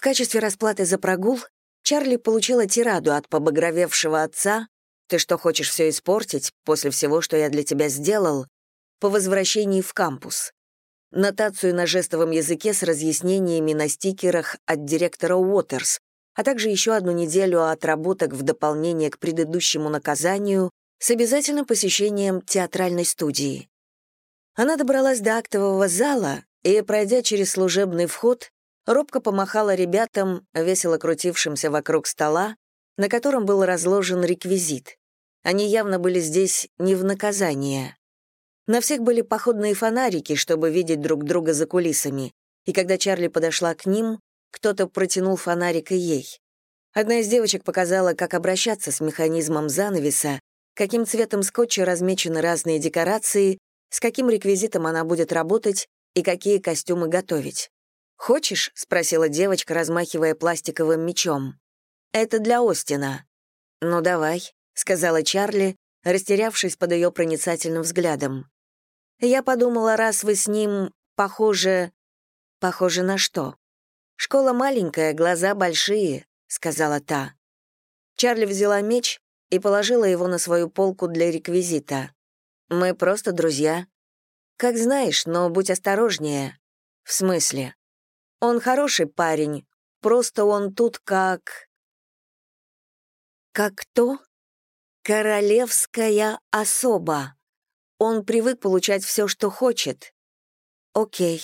В качестве расплаты за прогул Чарли получила тираду от побагровевшего отца «Ты что, хочешь все испортить после всего, что я для тебя сделал?» по возвращении в кампус. Нотацию на жестовом языке с разъяснениями на стикерах от директора Уотерс, а также еще одну неделю отработок в дополнение к предыдущему наказанию с обязательным посещением театральной студии. Она добралась до актового зала и, пройдя через служебный вход, робко помахала ребятам, весело крутившимся вокруг стола, на котором был разложен реквизит. Они явно были здесь не в наказание. На всех были походные фонарики, чтобы видеть друг друга за кулисами, и когда Чарли подошла к ним, кто-то протянул фонарик и ей. Одна из девочек показала, как обращаться с механизмом занавеса, каким цветом скотча размечены разные декорации, с каким реквизитом она будет работать и какие костюмы готовить. «Хочешь?» — спросила девочка, размахивая пластиковым мечом. «Это для Остина». «Ну, давай», — сказала Чарли, растерявшись под ее проницательным взглядом. «Я подумала, раз вы с ним похожи...» «Похожи на что?» «Школа маленькая, глаза большие», — сказала та. Чарли взяла меч и положила его на свою полку для реквизита. «Мы просто друзья». «Как знаешь, но будь осторожнее». «В смысле?» «Он хороший парень, просто он тут как...» «Как кто?» «Королевская особа. Он привык получать все, что хочет». «Окей»,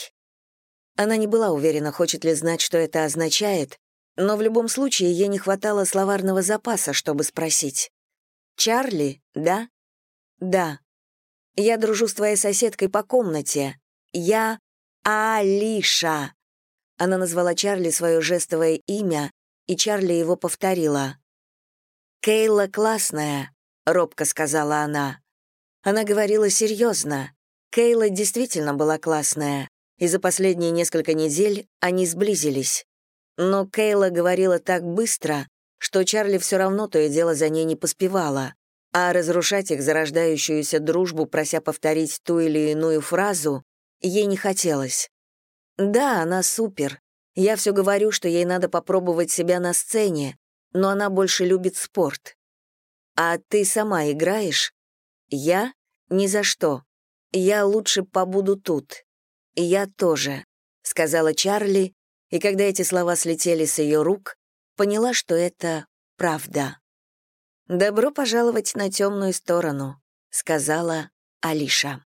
она не была уверена, хочет ли знать, что это означает, но в любом случае ей не хватало словарного запаса, чтобы спросить. «Чарли, да?» «Да. Я дружу с твоей соседкой по комнате. Я Алиша». Она назвала Чарли свое жестовое имя, и Чарли его повторила. «Кейла классная», — робко сказала она. Она говорила серьезно. Кейла действительно была классная и за последние несколько недель они сблизились. Но Кейла говорила так быстро, что Чарли все равно то и дело за ней не поспевала, а разрушать их зарождающуюся дружбу, прося повторить ту или иную фразу, ей не хотелось. Да, она супер. Я все говорю, что ей надо попробовать себя на сцене, но она больше любит спорт. А ты сама играешь? Я? Ни за что. Я лучше побуду тут. «Я тоже», — сказала Чарли, и когда эти слова слетели с ее рук, поняла, что это правда. «Добро пожаловать на темную сторону», — сказала Алиша.